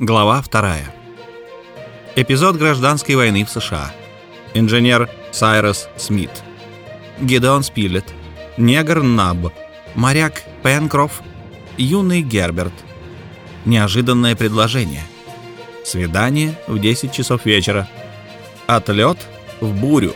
Глава 2. Эпизод гражданской войны в США. Инженер Сайрос Смит. Гидеон Спилет. Негр Наб. Моряк Пенкроф. Юный Герберт. Неожиданное предложение. Свидание в 10 часов вечера. Отлет в бурю.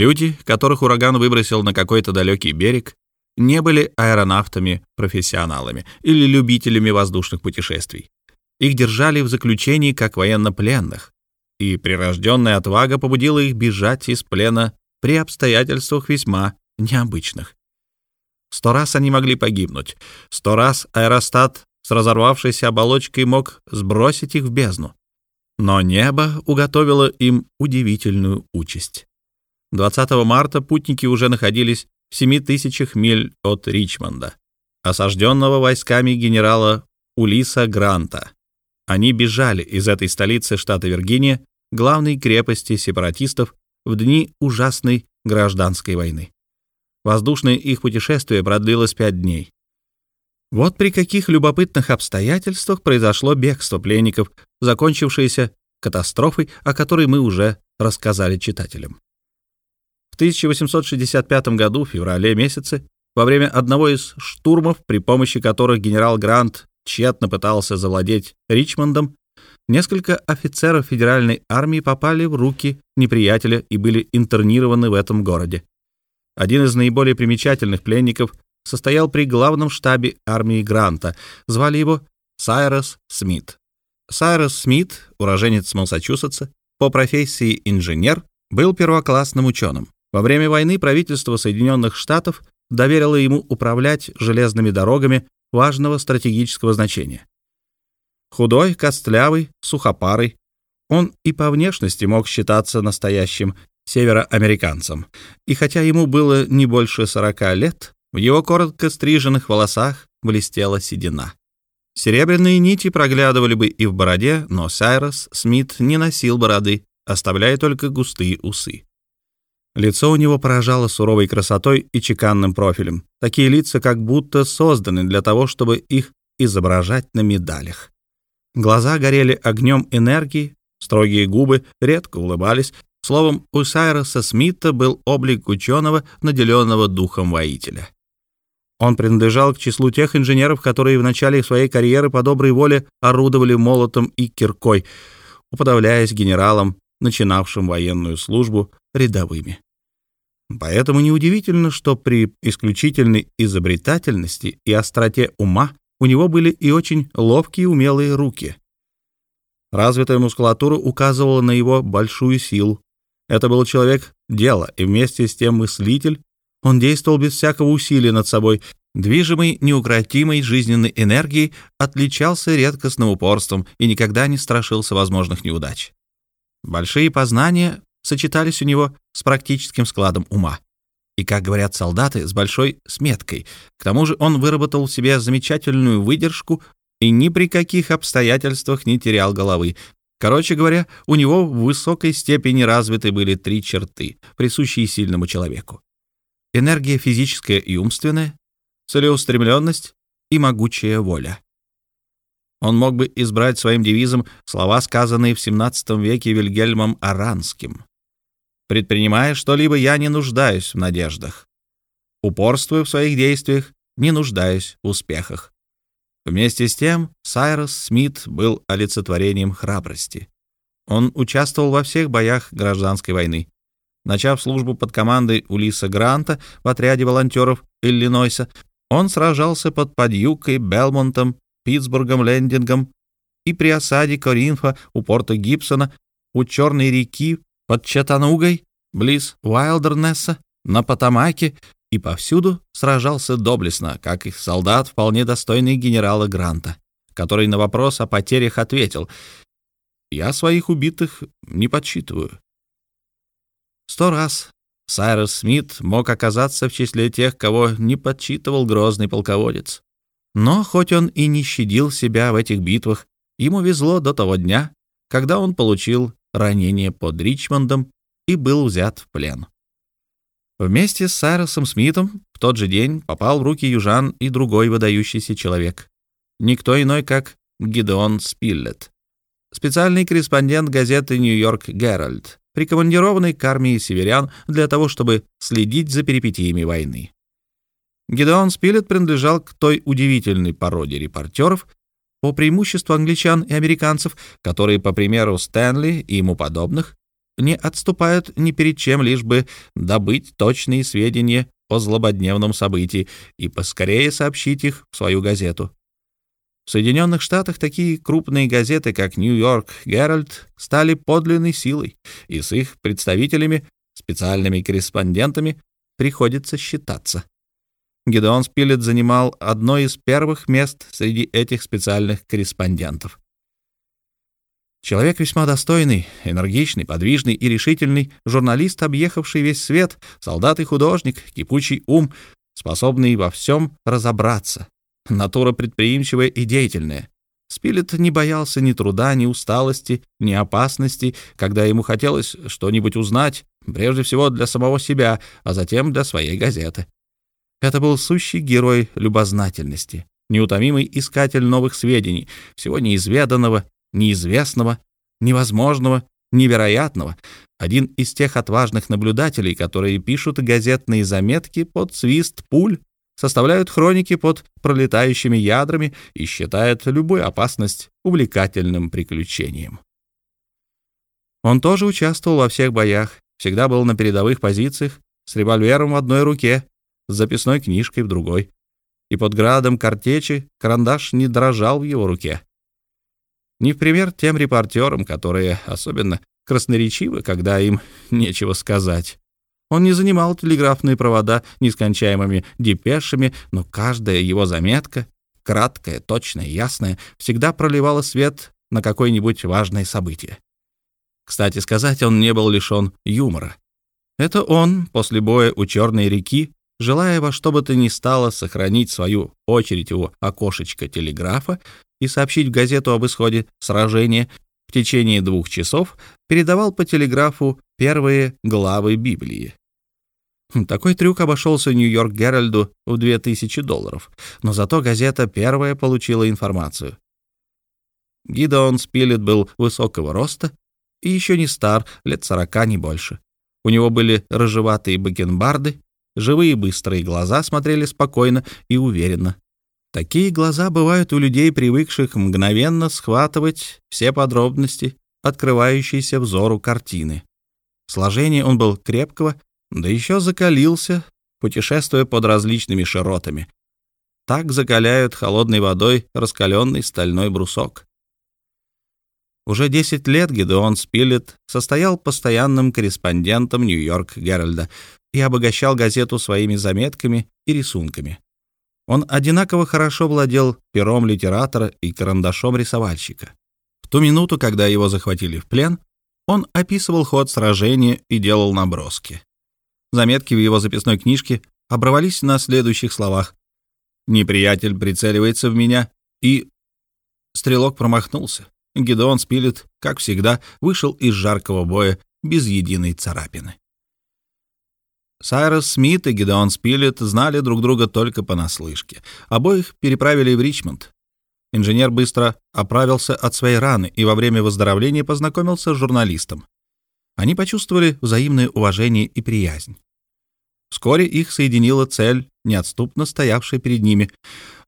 Люди, которых ураган выбросил на какой-то далекий берег, не были аэронавтами-профессионалами или любителями воздушных путешествий. Их держали в заключении как военнопленных, и прирожденная отвага побудила их бежать из плена при обстоятельствах весьма необычных. Сто раз они могли погибнуть, сто раз аэростат с разорвавшейся оболочкой мог сбросить их в бездну. Но небо уготовило им удивительную участь. 20 марта путники уже находились в 7 тысячах миль от Ричмонда, осажденного войсками генерала Улиса Гранта. Они бежали из этой столицы штата Виргиния, главной крепости сепаратистов, в дни ужасной гражданской войны. Воздушное их путешествие продлилось пять дней. Вот при каких любопытных обстоятельствах произошло бегство пленников, закончившееся катастрофой, о которой мы уже рассказали читателям. 1865 году, в феврале месяце, во время одного из штурмов, при помощи которых генерал Грант тщетно пытался завладеть Ричмондом, несколько офицеров федеральной армии попали в руки неприятеля и были интернированы в этом городе. Один из наиболее примечательных пленников состоял при главном штабе армии Гранта. Звали его Сайрос Смит. Сайрос Смит, уроженец Массачусетса, по профессии инженер, был первоклассным ученым. Во время войны правительство Соединенных Штатов доверило ему управлять железными дорогами важного стратегического значения. Худой, костлявый, сухопарый, он и по внешности мог считаться настоящим североамериканцем, и хотя ему было не больше 40 лет, в его коротко стриженных волосах блестела седина. Серебряные нити проглядывали бы и в бороде, но Сайрос Смит не носил бороды, оставляя только густые усы. Лицо у него поражало суровой красотой и чеканным профилем. Такие лица как будто созданы для того, чтобы их изображать на медалях. Глаза горели огнем энергии, строгие губы редко улыбались. Словом, у Сайроса Смита был облик ученого, наделенного духом воителя. Он принадлежал к числу тех инженеров, которые в начале своей карьеры по доброй воле орудовали молотом и киркой, уподавляясь генералам, начинавшим военную службу рядовыми. Поэтому неудивительно, что при исключительной изобретательности и остроте ума у него были и очень ловкие умелые руки. Развитая мускулатура указывала на его большую силу. Это был человек дела, и вместе с тем мыслитель. Он действовал без всякого усилия над собой, движимый неукротимой жизненной энергией, отличался редкостным упорством и никогда не страшился возможных неудач. Большие познания сочетались у него с практическим складом ума. И, как говорят солдаты, с большой сметкой. К тому же он выработал в себе замечательную выдержку и ни при каких обстоятельствах не терял головы. Короче говоря, у него в высокой степени развиты были три черты, присущие сильному человеку. Энергия физическая и умственная, целеустремленность и могучая воля. Он мог бы избрать своим девизом слова, сказанные в XVII веке Вильгельмом Аранским. Предпринимая что-либо, я не нуждаюсь в надеждах. Упорствую в своих действиях, не нуждаюсь в успехах. Вместе с тем Сайрос Смит был олицетворением храбрости. Он участвовал во всех боях гражданской войны. Начав службу под командой Улиса Гранта в отряде волонтеров Иллинойса, он сражался под Подьюкой, Белмонтом, Питтсбургом, Лендингом и при осаде Коринфа у порта Гибсона, у Черной реки под Чатанугой, близ Уайлдернесса, на Потамаке и повсюду сражался доблестно, как их солдат, вполне достойный генерала Гранта, который на вопрос о потерях ответил «Я своих убитых не подсчитываю». Сто раз Сайрос Смит мог оказаться в числе тех, кого не подсчитывал грозный полководец. Но хоть он и не щадил себя в этих битвах, ему везло до того дня, когда он получил ранение под Ричмондом и был взят в плен. Вместе с Сайросом Смитом в тот же день попал в руки южан и другой выдающийся человек. Никто иной, как Гидеон Спиллет, специальный корреспондент газеты «Нью-Йорк Геральд», прикомандированный к армии северян для того, чтобы следить за перипетиями войны. Гидеон Спиллет принадлежал к той удивительной породе репортеров, по преимуществу англичан и американцев, которые, по примеру Стэнли и ему подобных, не отступают ни перед чем, лишь бы добыть точные сведения по злободневном событии и поскорее сообщить их в свою газету. В Соединенных Штатах такие крупные газеты, как «Нью-Йорк Геральд», стали подлинной силой, и с их представителями, специальными корреспондентами, приходится считаться. Гедеон Спилет занимал одно из первых мест среди этих специальных корреспондентов. Человек весьма достойный, энергичный, подвижный и решительный, журналист, объехавший весь свет, солдат и художник, кипучий ум, способный во всем разобраться, натура предприимчивая и деятельная. Спилет не боялся ни труда, ни усталости, ни опасности, когда ему хотелось что-нибудь узнать, прежде всего для самого себя, а затем для своей газеты. Это был сущий герой любознательности, неутомимый искатель новых сведений, всего неизведанного, неизвестного, невозможного, невероятного, один из тех отважных наблюдателей, которые пишут газетные заметки под свист пуль, составляют хроники под пролетающими ядрами и считают любую опасность увлекательным приключением. Он тоже участвовал во всех боях, всегда был на передовых позициях, с револьвером в одной руке, с записной книжкой в другой. И под градом картечи карандаш не дрожал в его руке. Не в пример тем репортерам, которые особенно красноречивы, когда им нечего сказать. Он не занимал телеграфные провода нескончаемыми депешами, но каждая его заметка, краткая, точная, ясная, всегда проливала свет на какое-нибудь важное событие. Кстати сказать, он не был лишен юмора. Это он после боя у Черной реки желая во что бы то ни стало сохранить свою очередь у окошечка телеграфа и сообщить в газету об исходе сражения, в течение двух часов передавал по телеграфу первые главы Библии. Такой трюк обошелся Нью-Йорк Геральду в 2000 долларов, но зато газета первая получила информацию. Гидеон Спилет был высокого роста и еще не стар, лет сорока, не больше. У него были рыжеватые бакенбарды, Живые быстрые глаза смотрели спокойно и уверенно. Такие глаза бывают у людей, привыкших мгновенно схватывать все подробности, открывающиеся взору картины. Сложение он был крепкого, да еще закалился, путешествуя под различными широтами. Так закаляют холодной водой раскаленный стальной брусок. Уже 10 лет Гедеон Спилет состоял постоянным корреспондентом Нью-Йорк Геральда и обогащал газету своими заметками и рисунками. Он одинаково хорошо владел пером литератора и карандашом рисовальщика. В ту минуту, когда его захватили в плен, он описывал ход сражения и делал наброски. Заметки в его записной книжке оборвались на следующих словах. «Неприятель прицеливается в меня» и... Стрелок промахнулся. Гедеон Спилет, как всегда, вышел из жаркого боя без единой царапины. Сайрос Смит и Гидеон Спилет знали друг друга только понаслышке. Обоих переправили в Ричмонд. Инженер быстро оправился от своей раны и во время выздоровления познакомился с журналистом. Они почувствовали взаимное уважение и приязнь. Вскоре их соединила цель, неотступно стоявшая перед ними.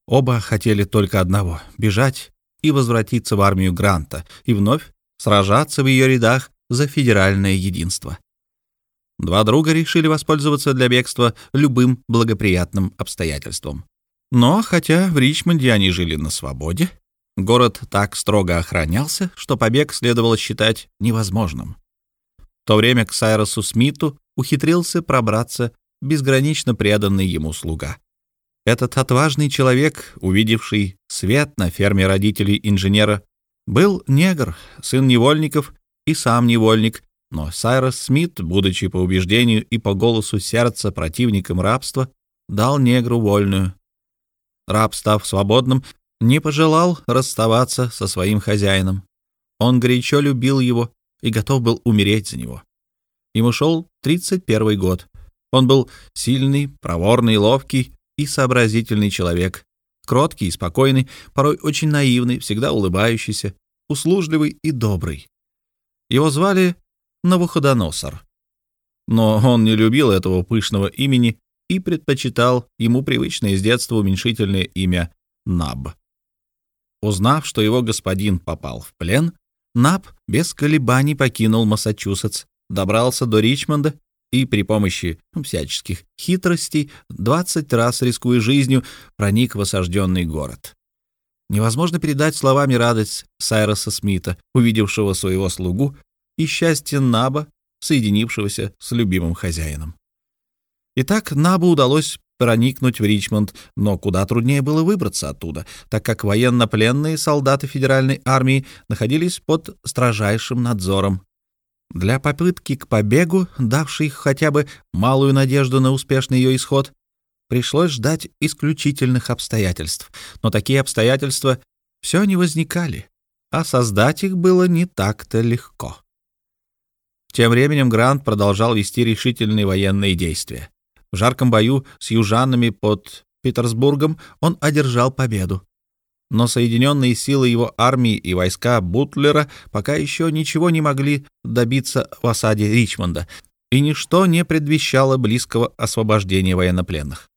Оба хотели только одного — бежать и возвратиться в армию Гранта и вновь сражаться в ее рядах за федеральное единство. Два друга решили воспользоваться для бегства любым благоприятным обстоятельством. Но, хотя в Ричмонде они жили на свободе, город так строго охранялся, что побег следовало считать невозможным. В то время к Сайросу Смиту ухитрился пробраться безгранично преданный ему слуга. Этот отважный человек, увидевший свет на ферме родителей инженера, был негр, сын невольников и сам невольник, но Сайрос Смит, будучи по убеждению и по голосу сердца противником рабства, дал негру вольную. Раб, став свободным, не пожелал расставаться со своим хозяином. Он горячо любил его и готов был умереть за него. Ему шел 31 год. Он был сильный, проворный, ловкий и сообразительный человек, кроткий и спокойный, порой очень наивный, всегда улыбающийся, услужливый и добрый. Его звали Навуходоносор. Но он не любил этого пышного имени и предпочитал ему привычное с детства уменьшительное имя Наб. Узнав, что его господин попал в плен, Наб без колебаний покинул Массачусетс, добрался до Ричмонда и при помощи всяческих хитростей, 20 раз рискуя жизнью, проник в осажденный город. Невозможно передать словами радость Сайроса Смита, увидевшего своего слугу, и счастье Наба, соединившегося с любимым хозяином. Итак, Набу удалось проникнуть в Ричмонд, но куда труднее было выбраться оттуда, так как военнопленные солдаты федеральной армии находились под строжайшим надзором. Для попытки к побегу, давшей хотя бы малую надежду на успешный ее исход, пришлось ждать исключительных обстоятельств. Но такие обстоятельства все не возникали, а создать их было не так-то легко. Тем временем Грант продолжал вести решительные военные действия. В жарком бою с южанами под Питерсбургом он одержал победу. Но соединенные силы его армии и войска Бутлера пока еще ничего не могли добиться в осаде Ричмонда, и ничто не предвещало близкого освобождения военнопленных.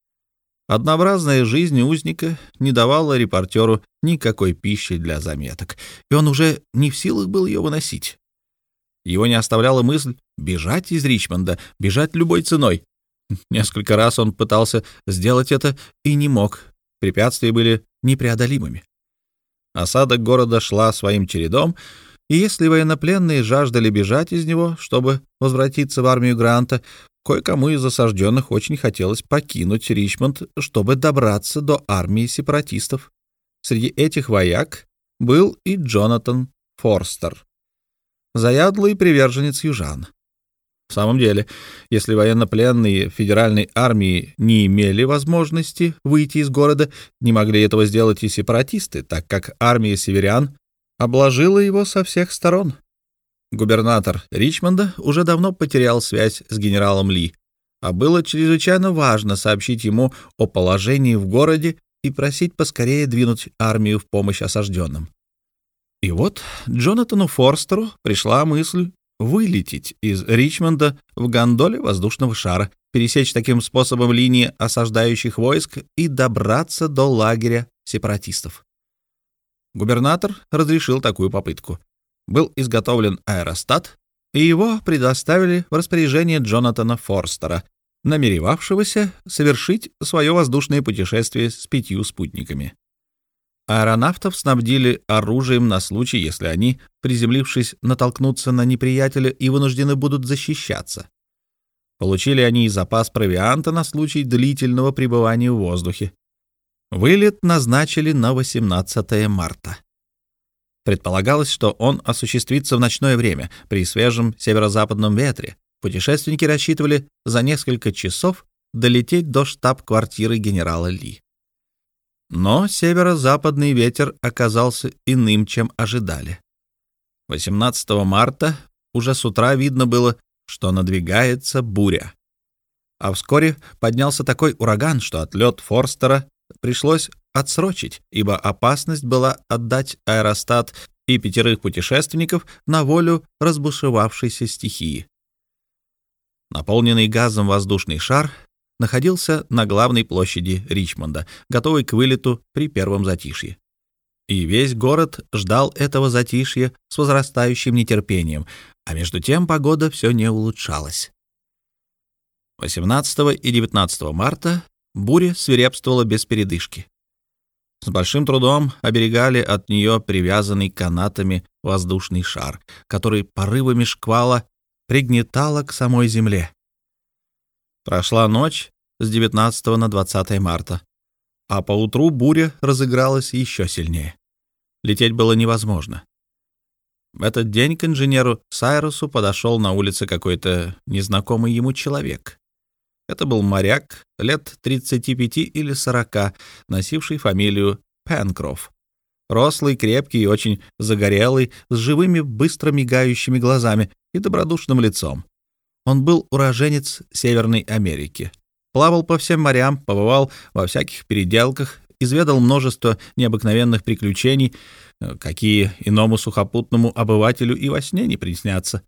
Однообразная жизнь узника не давала репортеру никакой пищи для заметок, и он уже не в силах был ее выносить. Его не оставляла мысль бежать из Ричмонда, бежать любой ценой. Несколько раз он пытался сделать это и не мог. Препятствия были непреодолимыми. Осада города шла своим чередом, и если военнопленные жаждали бежать из него, чтобы возвратиться в армию Гранта, кое-кому из осажденных очень хотелось покинуть Ричмонд, чтобы добраться до армии сепаратистов. Среди этих вояк был и Джонатан Форстер, заядлый приверженец южан. В самом деле, если военнопленные федеральной армии не имели возможности выйти из города, не могли этого сделать и сепаратисты, так как армия северян обложила его со всех сторон. Губернатор Ричмонда уже давно потерял связь с генералом Ли, а было чрезвычайно важно сообщить ему о положении в городе и просить поскорее двинуть армию в помощь осажденным. И вот Джонатану Форстеру пришла мысль вылететь из Ричмонда в гондоле воздушного шара, пересечь таким способом линии осаждающих войск и добраться до лагеря сепаратистов. Губернатор разрешил такую попытку. Был изготовлен аэростат, и его предоставили в распоряжение Джонатана Форстера, намеревавшегося совершить свое воздушное путешествие с пятью спутниками. Аэронавтов снабдили оружием на случай, если они, приземлившись, натолкнутся на неприятеля и вынуждены будут защищаться. Получили они и запас провианта на случай длительного пребывания в воздухе. Вылет назначили на 18 марта. Предполагалось, что он осуществится в ночное время при свежем северо-западном ветре. Путешественники рассчитывали за несколько часов долететь до штаб-квартиры генерала Ли. Но северо-западный ветер оказался иным, чем ожидали. 18 марта уже с утра видно было, что надвигается буря. А вскоре поднялся такой ураган, что отлет Форстера пришлось отсрочить, ибо опасность была отдать аэростат и пятерых путешественников на волю разбушевавшейся стихии. Наполненный газом воздушный шар находился на главной площади Ричмонда, готовый к вылету при первом затишье. И весь город ждал этого затишья с возрастающим нетерпением, а между тем погода все не улучшалась. 18 и 19 марта буря свирепствовала без передышки. С большим трудом оберегали от нее привязанный канатами воздушный шар, который порывами шквала пригнетало к самой земле. Прошла ночь с 19 на 20 марта, а поутру буря разыгралась еще сильнее. Лететь было невозможно. В этот день к инженеру Сайрусу подошел на улице какой-то незнакомый ему человек. Это был моряк лет 35 или 40, носивший фамилию Пенкроф. Рослый, крепкий и очень загорелый, с живыми, быстро мигающими глазами и добродушным лицом. Он был уроженец Северной Америки. Плавал по всем морям, побывал во всяких переделках, изведал множество необыкновенных приключений, э, какие иному сухопутному обывателю и во сне не приснятся.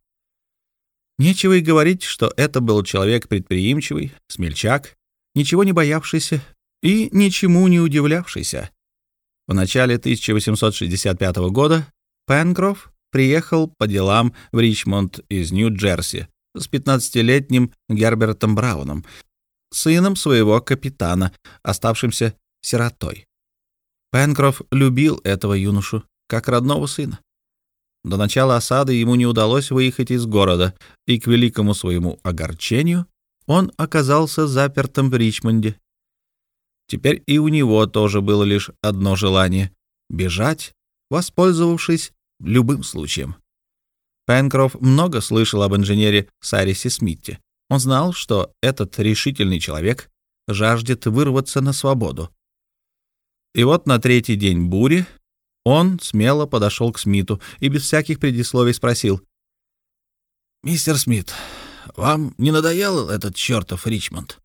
Нечего и говорить, что это был человек предприимчивый, смельчак, ничего не боявшийся и ничему не удивлявшийся. В начале 1865 года Пенкроф приехал по делам в Ричмонд из Нью-Джерси с 15-летним Гербертом Брауном, сыном своего капитана, оставшимся сиротой. Пенкроф любил этого юношу как родного сына. До начала осады ему не удалось выехать из города, и к великому своему огорчению он оказался запертым в Ричмонде. Теперь и у него тоже было лишь одно желание — бежать, воспользовавшись любым случаем. Пенкроф много слышал об инженере Сайрисе Смитте. Он знал, что этот решительный человек жаждет вырваться на свободу. И вот на третий день бури он смело подошел к Смиту и без всяких предисловий спросил. «Мистер Смит, вам не надоел этот чертов Ричмонд?»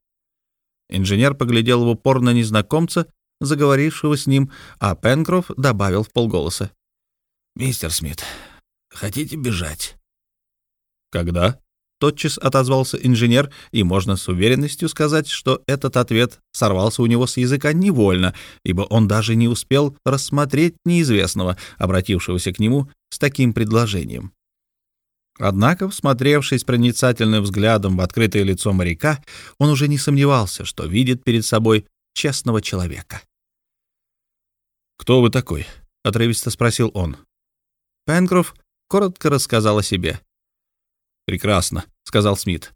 Инженер поглядел в упор на незнакомца, заговорившего с ним, а Пенкроф добавил в полголоса. «Мистер Смит, хотите бежать?» «Когда?» тотчас отозвался инженер, и можно с уверенностью сказать, что этот ответ сорвался у него с языка невольно, ибо он даже не успел рассмотреть неизвестного, обратившегося к нему с таким предложением. Однако, всмотревшись проницательным взглядом в открытое лицо моряка, он уже не сомневался, что видит перед собой честного человека. «Кто вы такой?» — отрывисто спросил он. Пенкроф коротко рассказал о себе. «Прекрасно», — сказал Смит.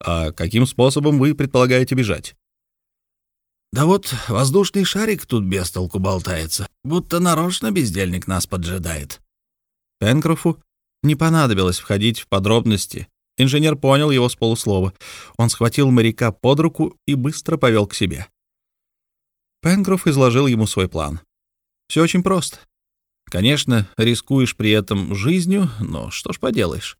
«А каким способом вы предполагаете бежать?» «Да вот воздушный шарик тут без толку болтается, будто нарочно бездельник нас поджидает». Пенкрофу не понадобилось входить в подробности. Инженер понял его с полуслова. Он схватил моряка под руку и быстро повел к себе. Пенкроф изложил ему свой план. Все очень просто. Конечно, рискуешь при этом жизнью, но что ж поделаешь.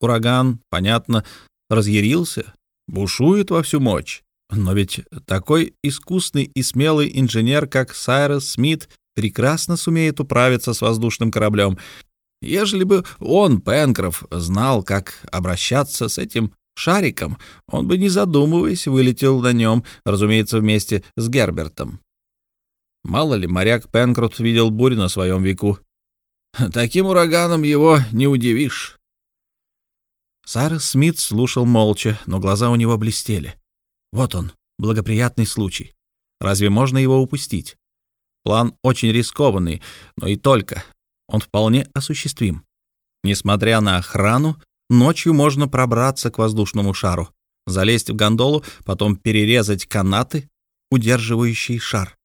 Ураган, понятно, разъярился, бушует во всю мощь. Но ведь такой искусный и смелый инженер, как Сайрос Смит, прекрасно сумеет управиться с воздушным кораблем. Ежели бы он, Пенкроф, знал, как обращаться с этим шариком, он бы, не задумываясь, вылетел на нем, разумеется, вместе с Гербертом. Мало ли, моряк Пенкроф видел бурь на своем веку. Таким ураганом его не удивишь. Сайрес Смит слушал молча, но глаза у него блестели. Вот он, благоприятный случай. Разве можно его упустить? План очень рискованный, но и только. Он вполне осуществим. Несмотря на охрану, ночью можно пробраться к воздушному шару, залезть в гондолу, потом перерезать канаты, удерживающие шар.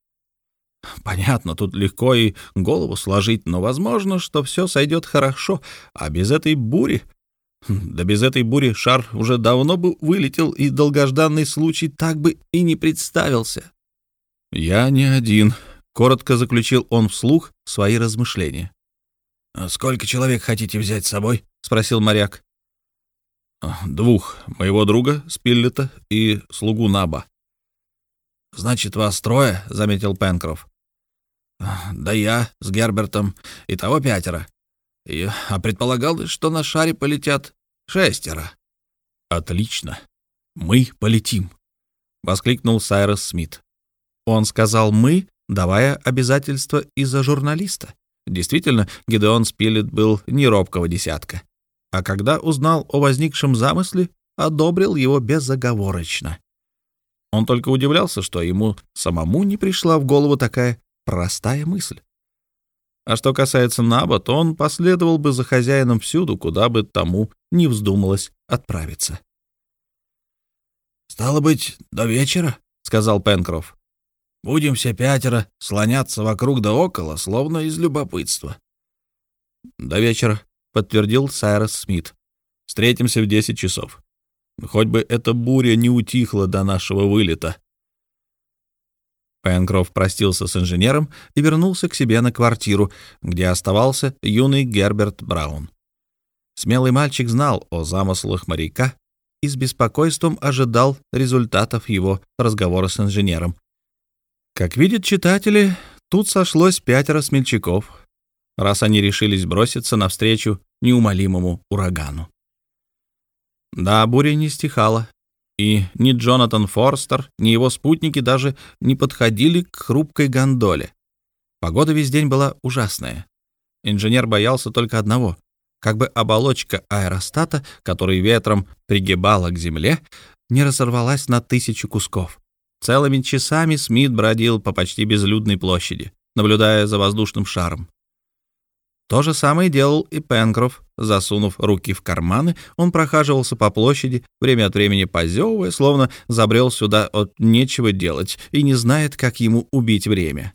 Понятно, тут легко и голову сложить, но возможно, что все сойдет хорошо, а без этой бури да без этой бури шар уже давно бы вылетел, и долгожданный случай так бы и не представился. «Я не один», — коротко заключил он вслух свои размышления. «А «Сколько человек хотите взять с собой?» — спросил моряк. «Двух. Моего друга Спиллета и слугу Наба». «Значит, вас трое?» — заметил Пенкроф. «Да я с Гербертом. и того пятеро. И, а предполагалось, что на шаре полетят шестеро. Отлично. Мы полетим, воскликнул Сайрос Смит. Он сказал мы, давая обязательства из-за журналиста. Действительно, Гидеон Спилет был не робкого десятка. А когда узнал о возникшем замысле, одобрил его безоговорочно. Он только удивлялся, что ему самому не пришла в голову такая простая мысль. А что касается Наба, то он последовал бы за хозяином всюду, куда бы тому не вздумалось отправиться. «Стало быть, до вечера», — сказал Пенкроф. «Будем все пятеро слоняться вокруг да около, словно из любопытства». «До вечера», — подтвердил Сайрос Смит. «Встретимся в десять часов. Хоть бы эта буря не утихла до нашего вылета». Пенкроф простился с инженером и вернулся к себе на квартиру, где оставался юный Герберт Браун. Смелый мальчик знал о замыслах моряка и с беспокойством ожидал результатов его разговора с инженером. Как видят читатели, тут сошлось пятеро смельчаков, раз они решились броситься навстречу неумолимому урагану. Да, буря не стихала, и ни Джонатан Форстер, ни его спутники даже не подходили к хрупкой гондоле. Погода весь день была ужасная. Инженер боялся только одного — как бы оболочка аэростата, который ветром пригибала к земле, не разорвалась на тысячу кусков. Целыми часами Смит бродил по почти безлюдной площади, наблюдая за воздушным шаром. То же самое делал и Пенкроф. Засунув руки в карманы, он прохаживался по площади, время от времени позевывая, словно забрел сюда от нечего делать и не знает, как ему убить время.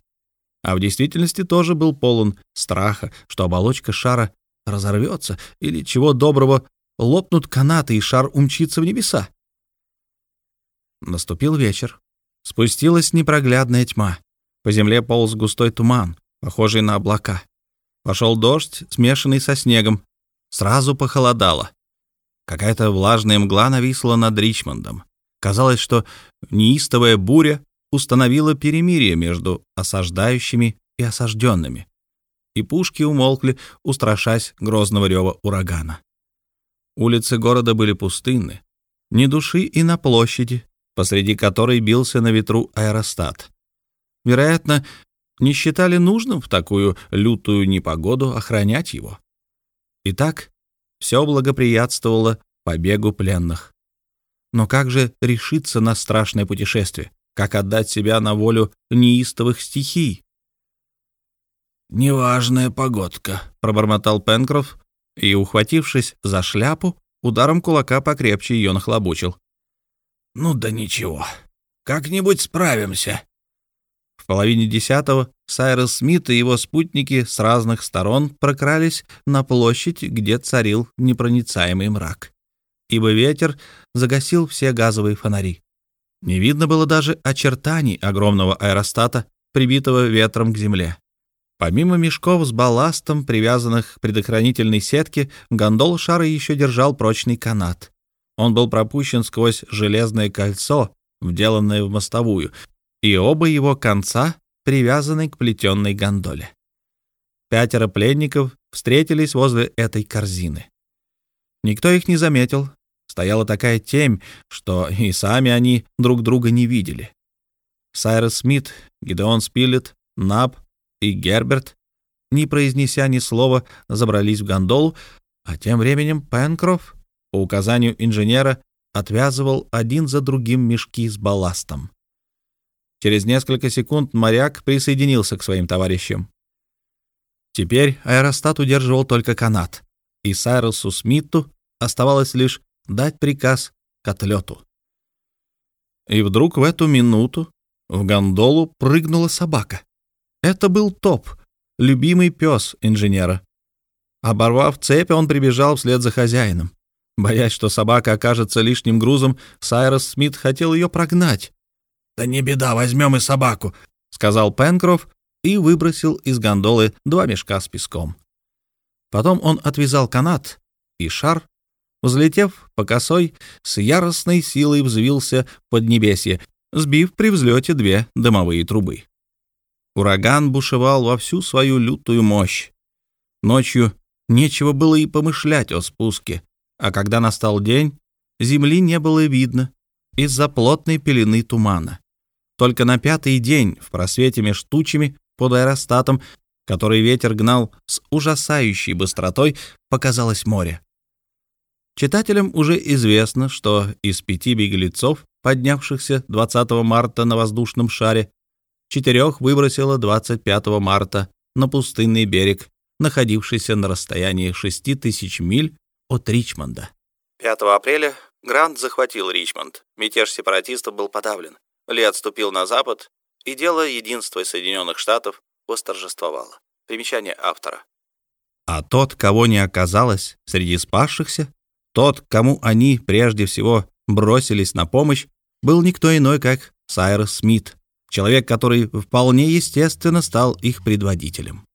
А в действительности тоже был полон страха, что оболочка шара разорвется или, чего доброго, лопнут канаты и шар умчится в небеса. Наступил вечер. Спустилась непроглядная тьма. По земле полз густой туман, похожий на облака. Пошел дождь, смешанный со снегом. Сразу похолодало. Какая-то влажная мгла нависла над Ричмондом. Казалось, что неистовая буря установила перемирие между осаждающими и осажденными. И пушки умолкли, устрашась грозного рева урагана. Улицы города были пустынны. Ни души и на площади, посреди которой бился на ветру аэростат. Вероятно, не считали нужным в такую лютую непогоду охранять его. Итак, все благоприятствовало побегу пленных. Но как же решиться на страшное путешествие? Как отдать себя на волю неистовых стихий? «Неважная погодка», — пробормотал Пенкроф и, ухватившись за шляпу, ударом кулака покрепче ее нахлобучил. «Ну да ничего, как-нибудь справимся половине десятого Сайрос Смит и его спутники с разных сторон прокрались на площадь, где царил непроницаемый мрак, ибо ветер загасил все газовые фонари. Не видно было даже очертаний огромного аэростата, прибитого ветром к земле. Помимо мешков с балластом, привязанных к предохранительной сетке, гондол шара еще держал прочный канат. Он был пропущен сквозь железное кольцо, вделанное в мостовую, и оба его конца привязаны к плетенной гондоле. Пятеро пленников встретились возле этой корзины. Никто их не заметил. Стояла такая темь, что и сами они друг друга не видели. Сайрос Смит, Гидеон Спилет, Наб и Герберт, не произнеся ни слова, забрались в гондолу, а тем временем Пенкроф, по указанию инженера, отвязывал один за другим мешки с балластом. Через несколько секунд моряк присоединился к своим товарищам. Теперь аэростат удерживал только канат, и Сайрусу Смиту оставалось лишь дать приказ к отлету. И вдруг в эту минуту в гондолу прыгнула собака. Это был Топ, любимый пес инженера. Оборвав цепь, он прибежал вслед за хозяином. Боясь, что собака окажется лишним грузом, Сайрос Смит хотел ее прогнать, «Да не беда, возьмем и собаку», — сказал Пенкроф и выбросил из гондолы два мешка с песком. Потом он отвязал канат, и шар, взлетев по косой, с яростной силой взвился под небесье, сбив при взлете две дымовые трубы. Ураган бушевал во всю свою лютую мощь. Ночью нечего было и помышлять о спуске, а когда настал день, земли не было видно из-за плотной пелены тумана. Только на пятый день в просвете меж тучами под аэростатом, который ветер гнал с ужасающей быстротой, показалось море. Читателям уже известно, что из пяти беглецов, поднявшихся 20 марта на воздушном шаре, четырех выбросило 25 марта на пустынный берег, находившийся на расстоянии 6 тысяч миль от Ричмонда. 5 апреля Грант захватил Ричмонд. Мятеж сепаратистов был подавлен. Ли отступил на запад, и дело единства Соединенных Штатов восторжествовало. Примечание автора. А тот, кого не оказалось среди спасшихся, тот, кому они прежде всего бросились на помощь, был никто иной, как Сайрос Смит, человек, который вполне естественно стал их предводителем.